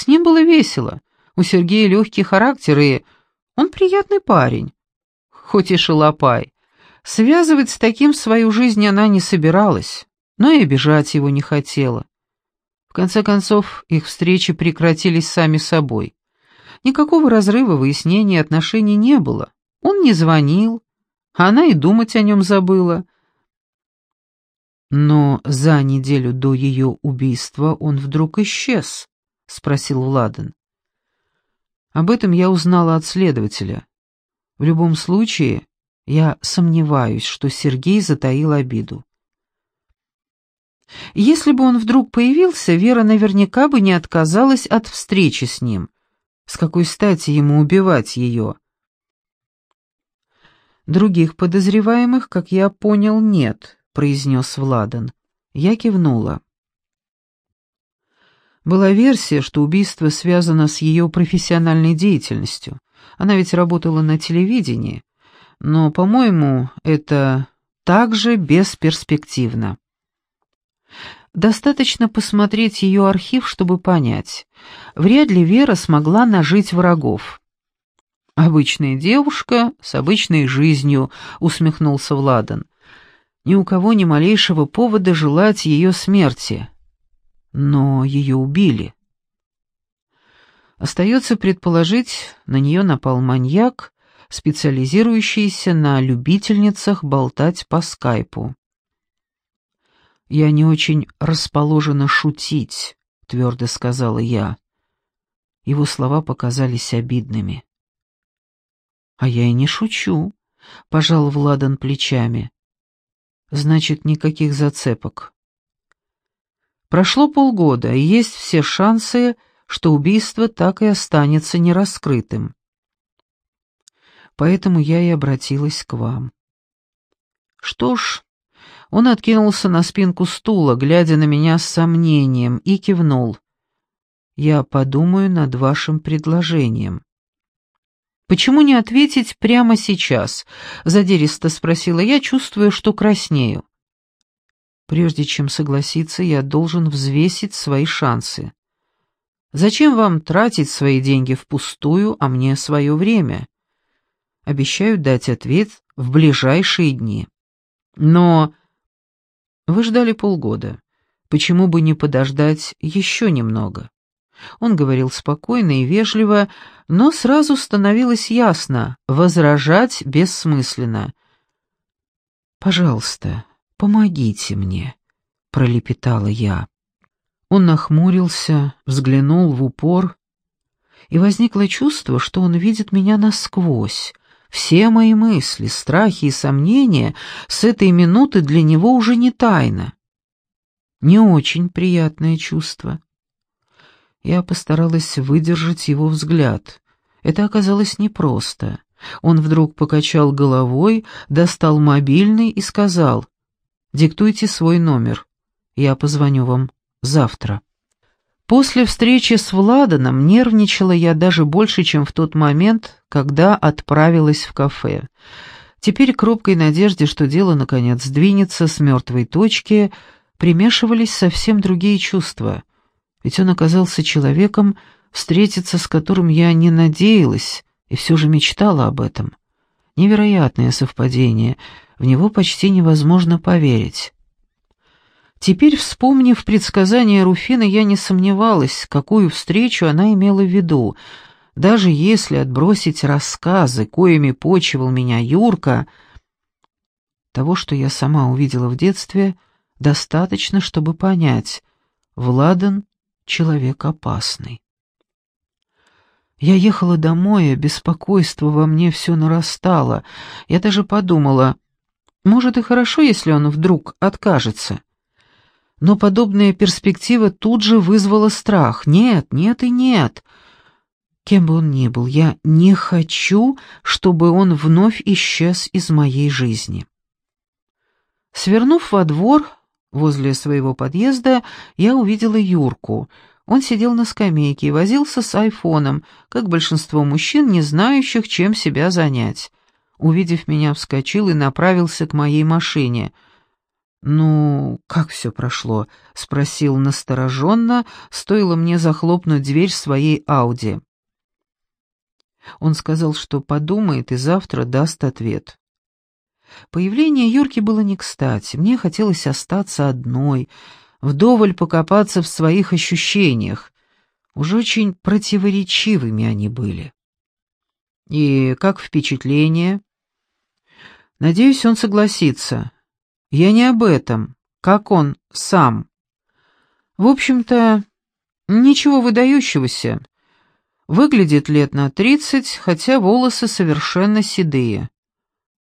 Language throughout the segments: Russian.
С ним было весело. У Сергея легкий характер, и он приятный парень, хоть и шалопай. Связывать с таким свою жизнь она не собиралась, но и обижать его не хотела. В конце концов, их встречи прекратились сами собой. Никакого разрыва выяснения отношений не было. Он не звонил, а она и думать о нем забыла. Но за неделю до ее убийства он вдруг исчез, — спросил Владан. Об этом я узнала от следователя. В любом случае, я сомневаюсь, что Сергей затаил обиду. Если бы он вдруг появился, Вера наверняка бы не отказалась от встречи с ним. С какой стати ему убивать ее? Других подозреваемых, как я понял, нет, произнес Владан. Я кивнула. Была версия, что убийство связано с ее профессиональной деятельностью. Она ведь работала на телевидении. Но, по-моему, это также бесперспективно. Достаточно посмотреть ее архив, чтобы понять. Вряд ли Вера смогла нажить врагов. «Обычная девушка с обычной жизнью», — усмехнулся Владан. «Ни у кого ни малейшего повода желать ее смерти. Но ее убили». Остается предположить, на нее напал маньяк, специализирующийся на любительницах болтать по скайпу. «Я не очень расположена шутить», — твердо сказала я. Его слова показались обидными. «А я и не шучу», — пожал Владан плечами. «Значит, никаких зацепок». Прошло полгода, и есть все шансы, что убийство так и останется нераскрытым. Поэтому я и обратилась к вам. Что ж, он откинулся на спинку стула, глядя на меня с сомнением, и кивнул. «Я подумаю над вашим предложением». «Почему не ответить прямо сейчас?» — задиристо спросила я, чувствуя, что краснею. «Прежде чем согласиться, я должен взвесить свои шансы. Зачем вам тратить свои деньги впустую, а мне свое время? Обещаю дать ответ в ближайшие дни. Но вы ждали полгода. Почему бы не подождать еще немного? Он говорил спокойно и вежливо, но сразу становилось ясно, возражать бессмысленно. «Пожалуйста, помогите мне», — пролепетала я. Он нахмурился, взглянул в упор, и возникло чувство, что он видит меня насквозь, все мои мысли, страхи и сомнения с этой минуты для него уже не тайна. Не очень приятное чувство. Я постаралась выдержать его взгляд. Это оказалось непросто. Он вдруг покачал головой, достал мобильный и сказал, «Диктуйте свой номер. Я позвоню вам завтра». После встречи с Владаном нервничала я даже больше, чем в тот момент, когда отправилась в кафе. Теперь к робкой надежде, что дело наконец сдвинется с мертвой точки, примешивались совсем другие чувства. Ведь он оказался человеком, встретиться с которым я не надеялась и все же мечтала об этом. Невероятное совпадение, в него почти невозможно поверить. Теперь, вспомнив предсказание Руфины, я не сомневалась, какую встречу она имела в виду. Даже если отбросить рассказы, коими почивал меня Юрка, того, что я сама увидела в детстве, достаточно, чтобы понять, Владан — человек опасный. Я ехала домой, а беспокойство во мне все нарастало. Я даже подумала, может и хорошо, если он вдруг откажется. Но подобная перспектива тут же вызвала страх. Нет, нет и нет. Кем бы он ни был, я не хочу, чтобы он вновь исчез из моей жизни. Свернув во двор, возле своего подъезда, я увидела Юрку. Он сидел на скамейке и возился с айфоном, как большинство мужчин, не знающих, чем себя занять. Увидев меня, вскочил и направился к моей машине — «Ну, как все прошло?» — спросил настороженно, стоило мне захлопнуть дверь своей Ауди. Он сказал, что подумает и завтра даст ответ. Появление Юрки было не кстати. Мне хотелось остаться одной, вдоволь покопаться в своих ощущениях. Уж очень противоречивыми они были. «И как впечатление?» «Надеюсь, он согласится. Я не об этом. Как он сам?» «В общем-то, ничего выдающегося. Выглядит лет на тридцать, хотя волосы совершенно седые.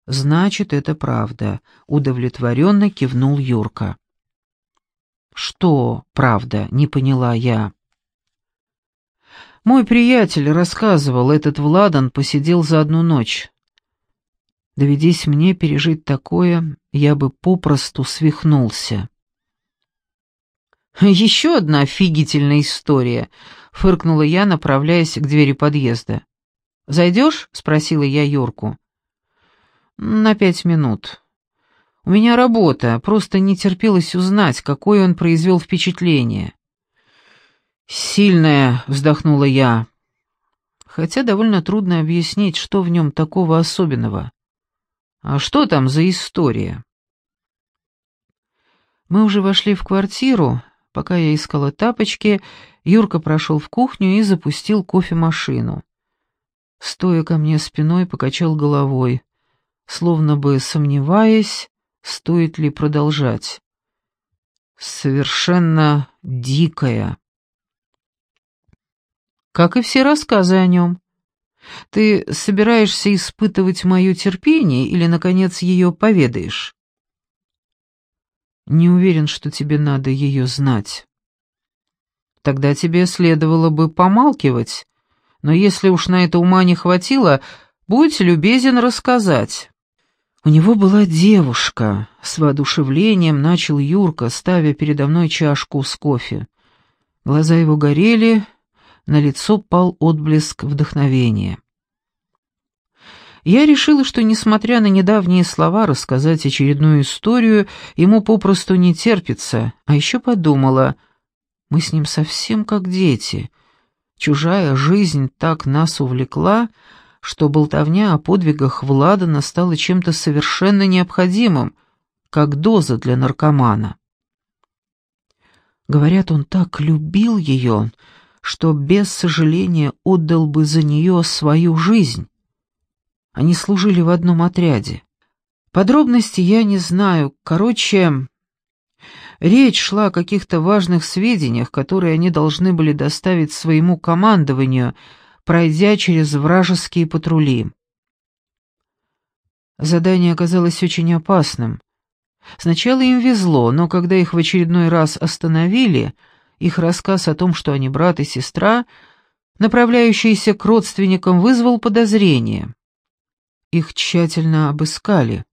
Значит, это правда, удовлетворенно кивнул Юрка. Что правда, не поняла я. Мой приятель рассказывал, этот Владан посидел за одну ночь. Доведись мне пережить такое, я бы попросту свихнулся. «Еще одна офигительная история», — фыркнула я, направляясь к двери подъезда. «Зайдешь?» — спросила я Юрку. «На пять минут. У меня работа, просто не терпелось узнать, какое он произвел впечатление». «Сильное», — вздохнула я. Хотя довольно трудно объяснить, что в нем такого особенного. А что там за история? Мы уже вошли в квартиру, Пока я искала тапочки, Юрка прошел в кухню и запустил кофемашину. Стоя ко мне спиной, покачал головой, словно бы сомневаясь, стоит ли продолжать. Совершенно дикая. Как и все рассказы о нем. Ты собираешься испытывать мое терпение или, наконец, ее поведаешь? Не уверен, что тебе надо ее знать. Тогда тебе следовало бы помалкивать, но если уж на это ума не хватило, будь любезен рассказать. У него была девушка, с воодушевлением начал Юрка, ставя передо мной чашку с кофе. Глаза его горели, на лицо пал отблеск вдохновения. Я решила, что, несмотря на недавние слова, рассказать очередную историю ему попросту не терпится, а еще подумала, мы с ним совсем как дети. Чужая жизнь так нас увлекла, что болтовня о подвигах Владана стала чем-то совершенно необходимым, как доза для наркомана. Говорят, он так любил ее, что без сожаления отдал бы за нее свою жизнь. Они служили в одном отряде. Подробности я не знаю. Короче, речь шла о каких-то важных сведениях, которые они должны были доставить своему командованию, пройдя через вражеские патрули. Задание оказалось очень опасным. Сначала им везло, но когда их в очередной раз остановили, их рассказ о том, что они брат и сестра, направляющиеся к родственникам, вызвал подозрение. Их тщательно обыскали,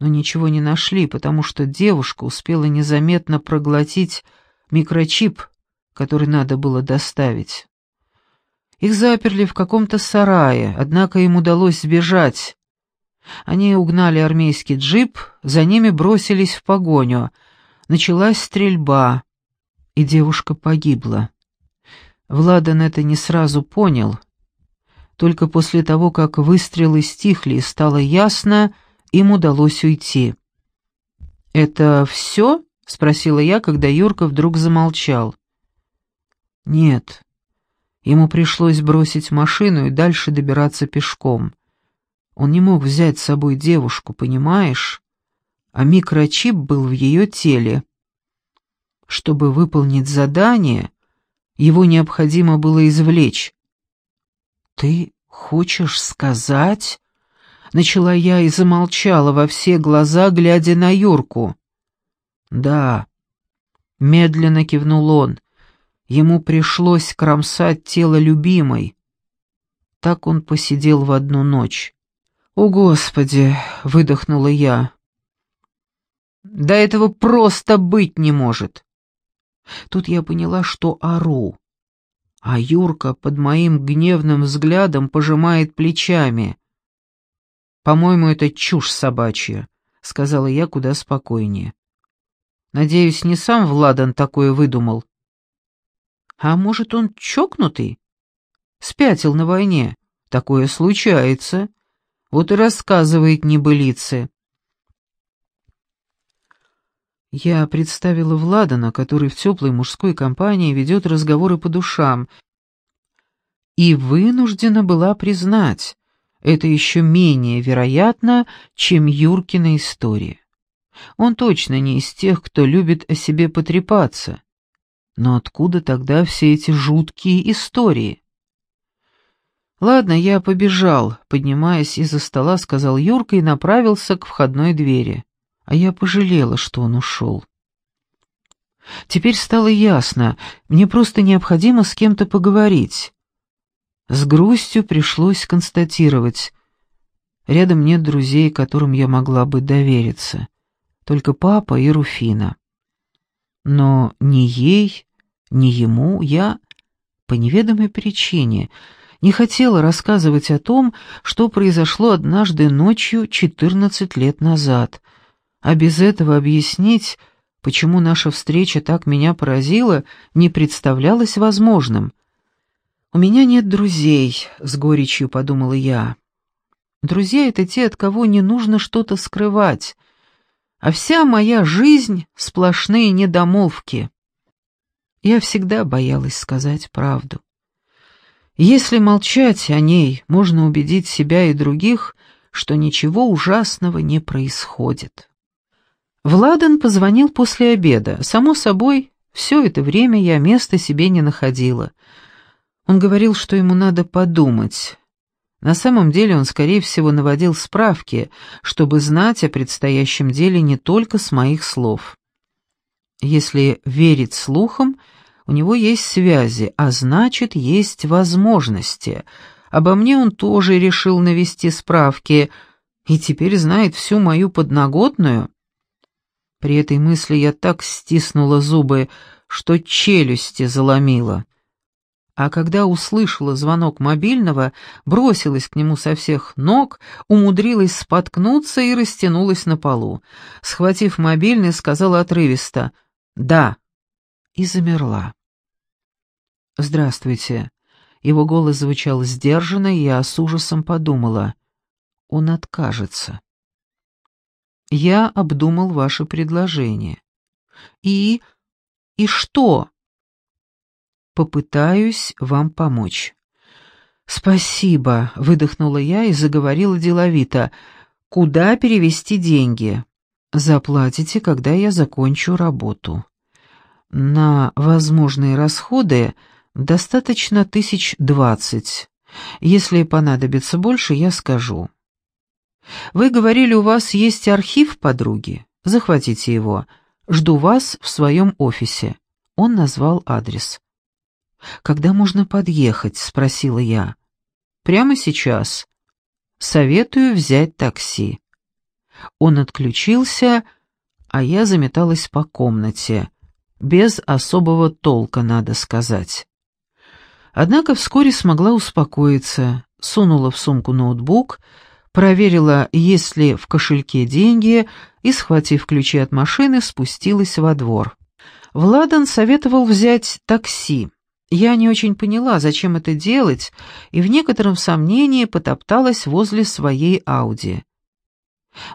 но ничего не нашли, потому что девушка успела незаметно проглотить микрочип, который надо было доставить. Их заперли в каком-то сарае, однако им удалось сбежать. Они угнали армейский джип, за ними бросились в погоню. Началась стрельба, и девушка погибла. Владан это не сразу понял — только после того, как выстрелы стихли стало ясно, им удалось уйти. «Это все?» — спросила я, когда Юрка вдруг замолчал. «Нет. Ему пришлось бросить машину и дальше добираться пешком. Он не мог взять с собой девушку, понимаешь? А микрочип был в ее теле. Чтобы выполнить задание, его необходимо было извлечь, «Ты хочешь сказать?» Начала я и замолчала во все глаза, глядя на Юрку. «Да», — медленно кивнул он, — ему пришлось кромсать тело любимой. Так он посидел в одну ночь. «О, Господи!» — выдохнула я. «Да этого просто быть не может!» Тут я поняла, что ору а Юрка под моим гневным взглядом пожимает плечами. «По-моему, это чушь собачья», — сказала я куда спокойнее. Надеюсь, не сам Владан такое выдумал. А может, он чокнутый? Спятил на войне. Такое случается. Вот и рассказывает небылицы. Я представила Владана, который в теплой мужской компании ведет разговоры по душам, и вынуждена была признать, это еще менее вероятно, чем Юркина история. Он точно не из тех, кто любит о себе потрепаться. Но откуда тогда все эти жуткие истории? «Ладно, я побежал», — поднимаясь из-за стола, сказал Юрка и направился к входной двери а я пожалела, что он ушел. Теперь стало ясно, мне просто необходимо с кем-то поговорить. С грустью пришлось констатировать. Рядом нет друзей, которым я могла бы довериться. Только папа и Руфина. Но ни ей, ни ему я, по неведомой причине, не хотела рассказывать о том, что произошло однажды ночью 14 лет назад — а без этого объяснить, почему наша встреча так меня поразила, не представлялось возможным. «У меня нет друзей», — с горечью подумала я. «Друзья — это те, от кого не нужно что-то скрывать, а вся моя жизнь — сплошные недомолвки». Я всегда боялась сказать правду. Если молчать о ней, можно убедить себя и других, что ничего ужасного не происходит. Владан позвонил после обеда. Само собой, все это время я места себе не находила. Он говорил, что ему надо подумать. На самом деле он, скорее всего, наводил справки, чтобы знать о предстоящем деле не только с моих слов. Если верить слухам, у него есть связи, а значит, есть возможности. Обо мне он тоже решил навести справки и теперь знает всю мою подноготную. При этой мысли я так стиснула зубы, что челюсти заломила. А когда услышала звонок мобильного, бросилась к нему со всех ног, умудрилась споткнуться и растянулась на полу. Схватив мобильный, сказала отрывисто «Да» и замерла. «Здравствуйте». Его голос звучал сдержанно, и я с ужасом подумала. Он откажется. Я обдумал ваше предложение. И... и что? Попытаюсь вам помочь. Спасибо, выдохнула я и заговорила деловито. Куда перевести деньги? Заплатите, когда я закончу работу. На возможные расходы достаточно тысяч двадцать. Если понадобится больше, я скажу. Вы говорили, у вас есть архив подруги. Захватите его. Жду вас в своем офисе. Он назвал адрес. «Когда можно подъехать?» — спросила я. «Прямо сейчас. Советую взять такси». Он отключился, а я заметалась по комнате. Без особого толка, надо сказать. Однако вскоре смогла успокоиться, сунула в сумку ноутбук, проверила, есть ли в кошельке деньги, и, схватив ключи от машины, спустилась во двор. Владан советовал взять такси. Я не очень поняла, зачем это делать, и в некотором сомнении потопталась возле своей Ауди.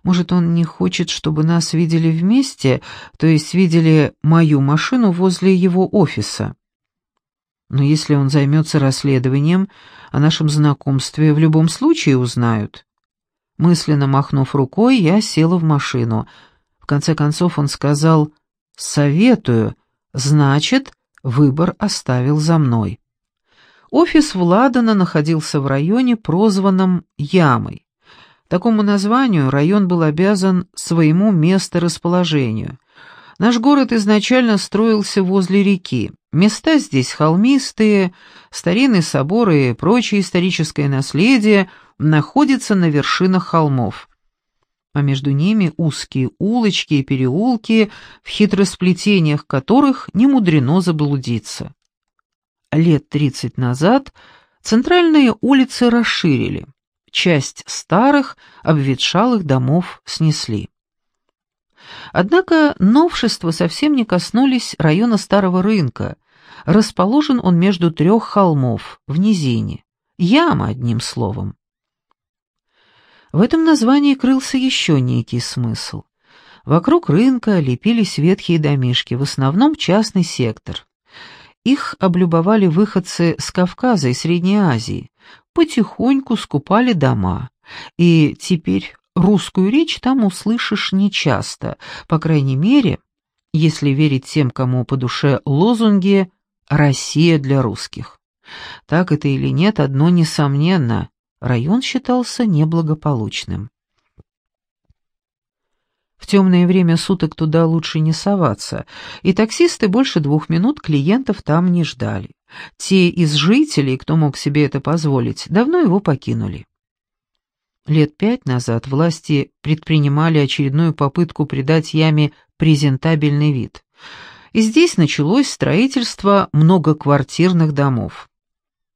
Может, он не хочет, чтобы нас видели вместе, то есть видели мою машину возле его офиса. Но если он займется расследованием, о нашем знакомстве в любом случае узнают. Мысленно махнув рукой, я села в машину. В конце концов он сказал «Советую», значит, выбор оставил за мной. Офис Владана находился в районе, прозванном Ямой. Такому названию район был обязан своему месторасположению. Наш город изначально строился возле реки. Места здесь холмистые, старинные соборы и прочее историческое наследие – находится на вершинах холмов, а между ними узкие улочки и переулки, в хитросплетениях которых не мудрено заблудиться. Лет тридцать назад центральные улицы расширили, часть старых, обветшалых домов снесли. Однако новшества совсем не коснулись района Старого рынка. Расположен он между трех холмов, в низине. Яма, одним словом. В этом названии крылся еще некий смысл. Вокруг рынка лепились ветхие домишки, в основном частный сектор. Их облюбовали выходцы с Кавказа и Средней Азии, потихоньку скупали дома. И теперь русскую речь там услышишь нечасто, по крайней мере, если верить тем, кому по душе лозунги «Россия для русских». Так это или нет, одно несомненно, район считался неблагополучным. В темное время суток туда лучше не соваться, и таксисты больше двух минут клиентов там не ждали. Те из жителей, кто мог себе это позволить, давно его покинули. Лет пять назад власти предпринимали очередную попытку придать яме презентабельный вид. И здесь началось строительство многоквартирных домов.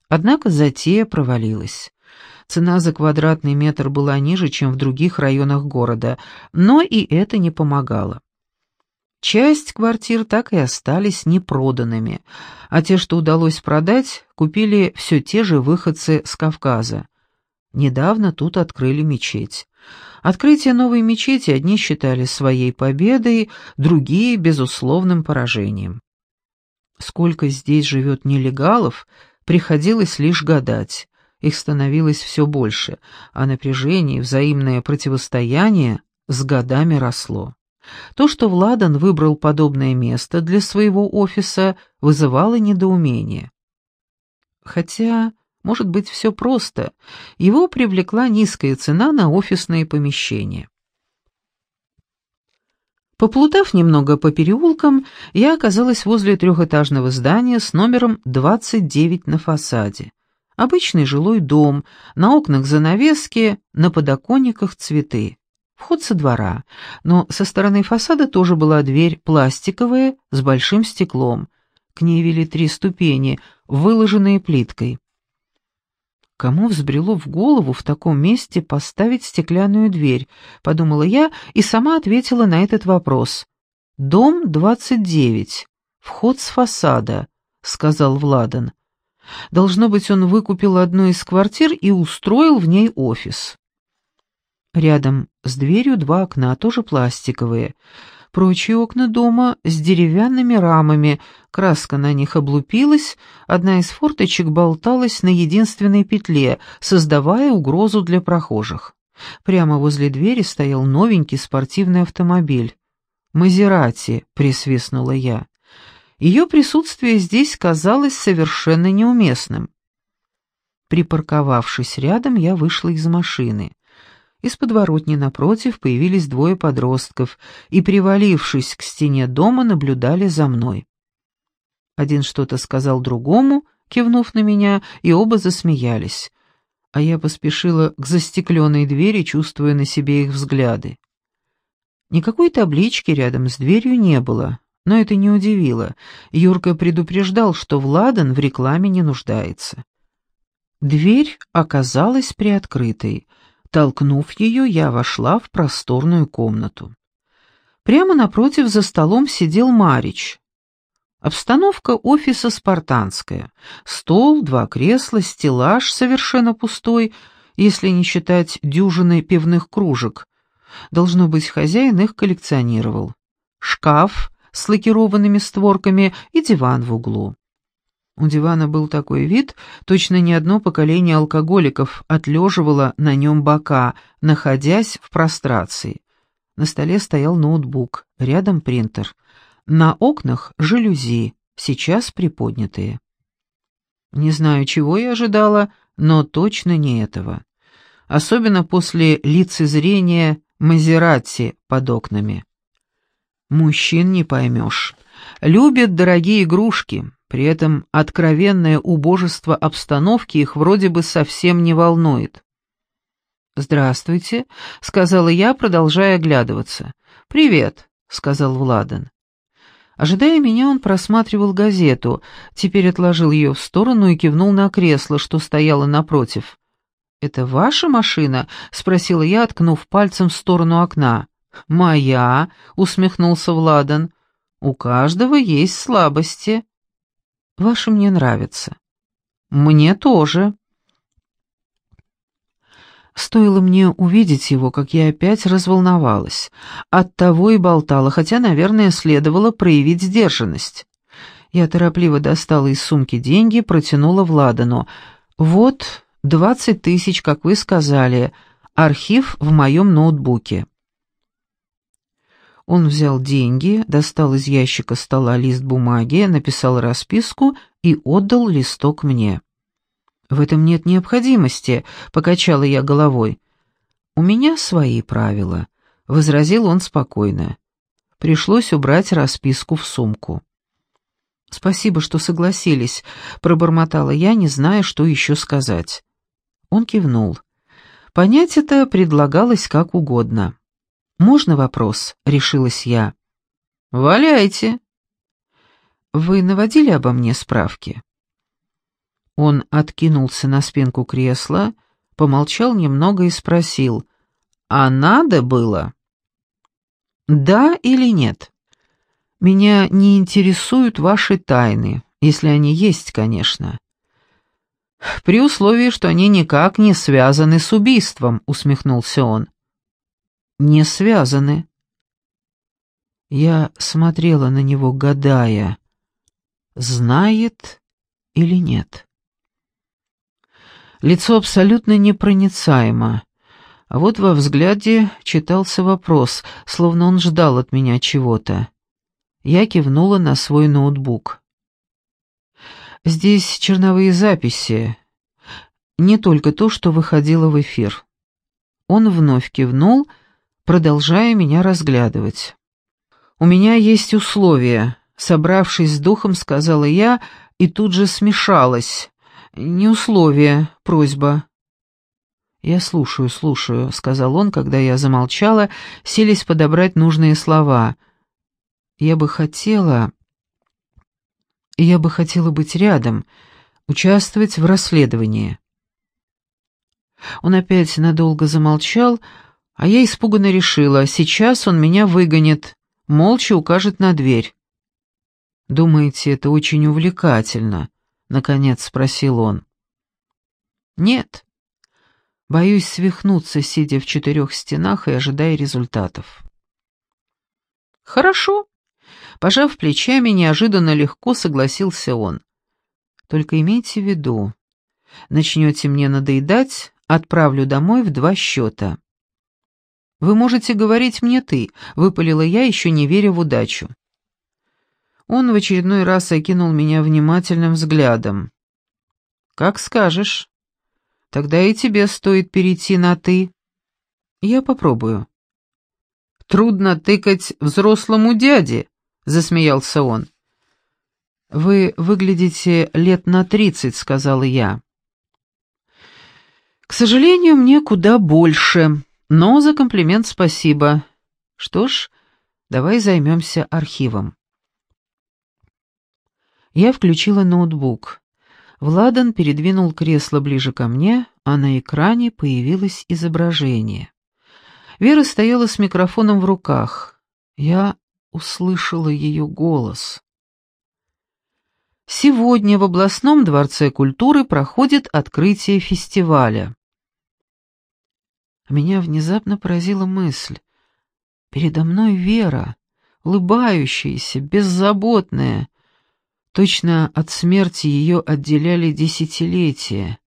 Однако затея провалилась. Цена за квадратный метр была ниже, чем в других районах города, но и это не помогало. Часть квартир так и остались непроданными, а те, что удалось продать, купили все те же выходцы с Кавказа. Недавно тут открыли мечеть. Открытие новой мечети одни считали своей победой, другие — безусловным поражением. Сколько здесь живет нелегалов, приходилось лишь гадать. Их становилось все больше, а напряжение и взаимное противостояние с годами росло. То, что Владан выбрал подобное место для своего офиса, вызывало недоумение. Хотя может быть, все просто. Его привлекла низкая цена на офисные помещения. Поплутав немного по переулкам, я оказалась возле трехэтажного здания с номером 29 на фасаде. Обычный жилой дом, на окнах занавески, на подоконниках цветы. Вход со двора, но со стороны фасада тоже была дверь пластиковая с большим стеклом. К ней вели три ступени, выложенные плиткой. Кому взбрело в голову в таком месте поставить стеклянную дверь, подумала я и сама ответила на этот вопрос. «Дом 29, вход с фасада», — сказал Владан. Должно быть, он выкупил одну из квартир и устроил в ней офис. Рядом с дверью два окна, тоже пластиковые. Прочие окна дома с деревянными рамами, краска на них облупилась, одна из форточек болталась на единственной петле, создавая угрозу для прохожих. Прямо возле двери стоял новенький спортивный автомобиль. «Мазерати», — присвистнула я. Ее присутствие здесь казалось совершенно неуместным. Припарковавшись рядом, я вышла из машины. Из подворотни напротив появились двое подростков и, привалившись к стене дома, наблюдали за мной. Один что-то сказал другому, кивнув на меня, и оба засмеялись. А я поспешила к застекленной двери, чувствуя на себе их взгляды. Никакой таблички рядом с дверью не было, но это не удивило. Юрка предупреждал, что Владан в рекламе не нуждается. Дверь оказалась приоткрытой — Толкнув ее, я вошла в просторную комнату. Прямо напротив за столом сидел Марич. Обстановка офиса спартанская. Стол, два кресла, стеллаж совершенно пустой, если не считать дюжины пивных кружек. Должно быть, хозяин их коллекционировал. Шкаф с лакированными створками и диван в углу. У дивана был такой вид, точно не одно поколение алкоголиков отлеживало на нем бока, находясь в прострации. На столе стоял ноутбук, рядом принтер. На окнах жалюзи, сейчас приподнятые. Не знаю, чего я ожидала, но точно не этого. Особенно после лицезрения Мазерати под окнами. Мужчин не поймешь. Любят дорогие игрушки, при этом откровенное убожество обстановки их вроде бы совсем не волнует. «Здравствуйте», — сказала я, продолжая оглядываться. «Привет», — сказал Владан. Ожидая меня, он просматривал газету, теперь отложил ее в сторону и кивнул на кресло, что стояло напротив. «Это ваша машина?» — спросила я, ткнув пальцем в сторону окна. «Моя», — усмехнулся Владан. «У каждого есть слабости». «Ваши мне нравятся». «Мне тоже». Стоило мне увидеть его, как я опять разволновалась. Оттого и болтала, хотя, наверное, следовало проявить сдержанность. Я торопливо достала из сумки деньги, протянула Владану. «Вот, двадцать тысяч, как вы сказали. Архив в моем ноутбуке». Он взял деньги, достал из ящика стола лист бумаги, написал расписку и отдал листок мне. «В этом нет необходимости», — покачала я головой. «У меня свои правила», — возразил он спокойно. Пришлось убрать расписку в сумку. «Спасибо, что согласились», — пробормотала я, не зная, что еще сказать. Он кивнул. Понять это предлагалось как угодно. «Можно вопрос?» — решилась я. «Валяйте». «Вы наводили обо мне справки?» Он откинулся на спинку кресла, помолчал немного и спросил, «А надо было?» «Да или нет?» «Меня не интересуют ваши тайны, если они есть, конечно». «При условии, что они никак не связаны с убийством», — усмехнулся он. «Не связаны». Я смотрела на него, гадая, знает или нет. Лицо абсолютно непроницаемо. А вот во взгляде читался вопрос, словно он ждал от меня чего-то. Я кивнула на свой ноутбук. Здесь черновые записи, не только то, что выходило в эфир. Он вновь кивнул, продолжая меня разглядывать. «У меня есть условия», — собравшись с духом, сказала я, и тут же смешалась. «Не условие, просьба». «Я слушаю, слушаю», — сказал он, когда я замолчала, селись подобрать нужные слова. «Я бы хотела...» «Я бы хотела быть рядом, участвовать в расследовании». Он опять надолго замолчал, а я испуганно решила, сейчас он меня выгонит, молча укажет на дверь. «Думаете, это очень увлекательно?» наконец спросил он. Нет. Боюсь свихнуться, сидя в четырех стенах и ожидая результатов. Хорошо. Пожав плечами, неожиданно легко согласился он. Только имейте в виду, начнете мне надоедать, отправлю домой в два счета. «Вы можете говорить мне ты», — выпалила я, еще не веря в удачу. Он в очередной раз окинул меня внимательным взглядом. «Как скажешь. Тогда и тебе стоит перейти на «ты». Я попробую». «Трудно тыкать взрослому дяде», — засмеялся он. «Вы выглядите лет на тридцать», — сказала я. «К сожалению, мне куда больше, но за комплимент спасибо. Что ж, давай займемся архивом». Я включила ноутбук. Владан передвинул кресло ближе ко мне, а на экране появилось изображение. Вера стояла с микрофоном в руках. Я услышала ее голос. Сегодня в областном дворце культуры проходит открытие фестиваля. Меня внезапно поразила мысль. Передо мной Вера, улыбающаяся, беззаботная, Точно от смерти ее отделяли десятилетия.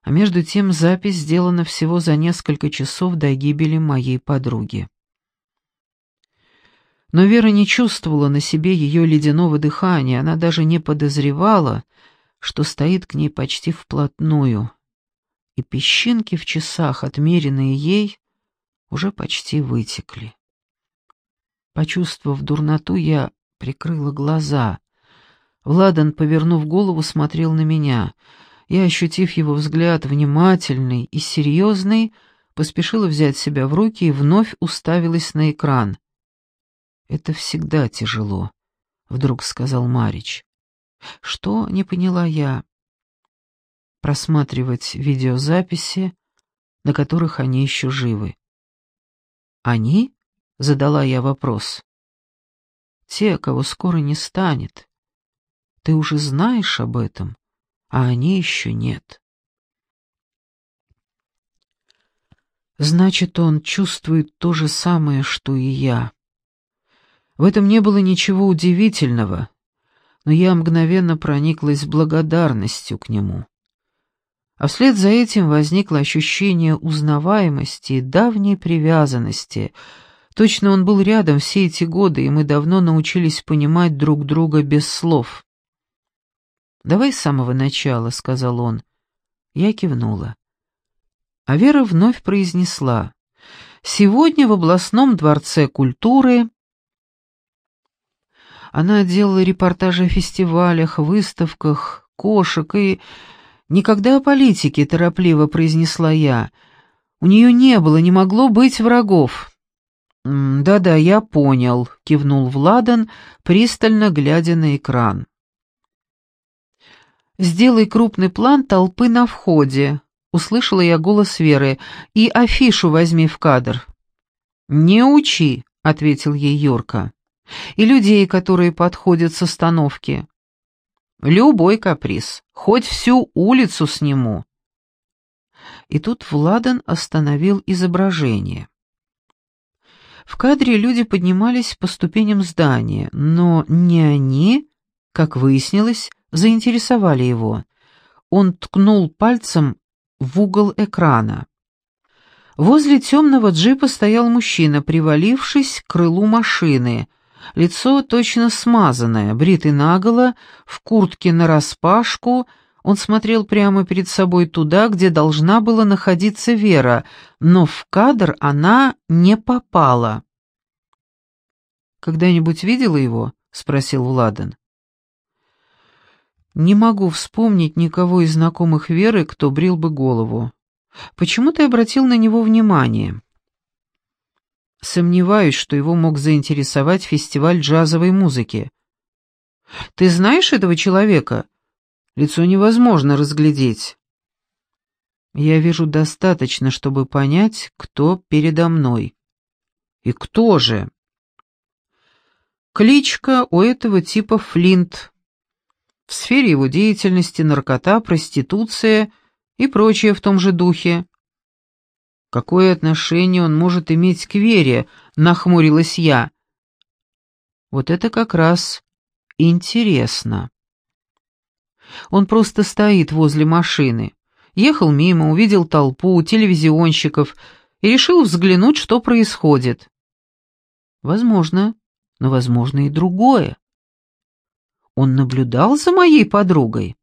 А между тем запись сделана всего за несколько часов до гибели моей подруги. Но Вера не чувствовала на себе ее ледяного дыхания, она даже не подозревала, что стоит к ней почти вплотную, и песчинки в часах, отмеренные ей, уже почти вытекли. Почувствовав дурноту, я прикрыла глаза, Владан, повернув голову, смотрел на меня. Я, ощутив его взгляд, внимательный и серьезный, поспешила взять себя в руки и вновь уставилась на экран. «Это всегда тяжело», — вдруг сказал Марич. «Что?» — не поняла я. «Просматривать видеозаписи, на которых они еще живы. «Они?» — задала я вопрос. «Те, кого скоро не станет. Ты уже знаешь об этом, а они еще нет». Значит, он чувствует то же самое, что и я. В этом не было ничего удивительного, но я мгновенно прониклась благодарностью к нему. А вслед за этим возникло ощущение узнаваемости и давней привязанности. Точно он был рядом все эти годы, и мы давно научились понимать друг друга без слов. «Давай с самого начала», — сказал он. Я кивнула. А Вера вновь произнесла. «Сегодня в областном дворце культуры...» Она делала репортажи о фестивалях, выставках, кошек и... «Никогда о политике», — торопливо произнесла я. «У нее не было, не могло быть врагов». «Да-да, я понял», — кивнул Владан, пристально глядя на экран. «Сделай крупный план толпы на входе», — услышала я голос Веры, — «и афишу возьми в кадр». «Не учи», — ответил ей Юрка и людей, которые подходят с остановки. Любой каприз, хоть всю улицу сниму. И тут Владан остановил изображение. В кадре люди поднимались по ступеням здания, но не они, как выяснилось, заинтересовали его. Он ткнул пальцем в угол экрана. Возле темного джипа стоял мужчина, привалившись к крылу машины — Лицо точно смазанное, бритый наголо, в куртке нараспашку, он смотрел прямо перед собой туда, где должна была находиться Вера, но в кадр она не попала. «Когда-нибудь видела его?» — спросил Владан. «Не могу вспомнить никого из знакомых Веры, кто брил бы голову. Почему ты обратил на него внимание?» Сомневаюсь, что его мог заинтересовать фестиваль джазовой музыки. Ты знаешь этого человека? Лицо невозможно разглядеть. Я вижу достаточно, чтобы понять, кто передо мной. И кто же? Кличка у этого типа Флинт. В сфере его деятельности наркота, проституция и прочее в том же духе. Какое отношение он может иметь к Вере, нахмурилась я. Вот это как раз интересно. Он просто стоит возле машины. Ехал мимо, увидел толпу телевизионщиков и решил взглянуть, что происходит. Возможно, но возможно и другое. Он наблюдал за моей подругой.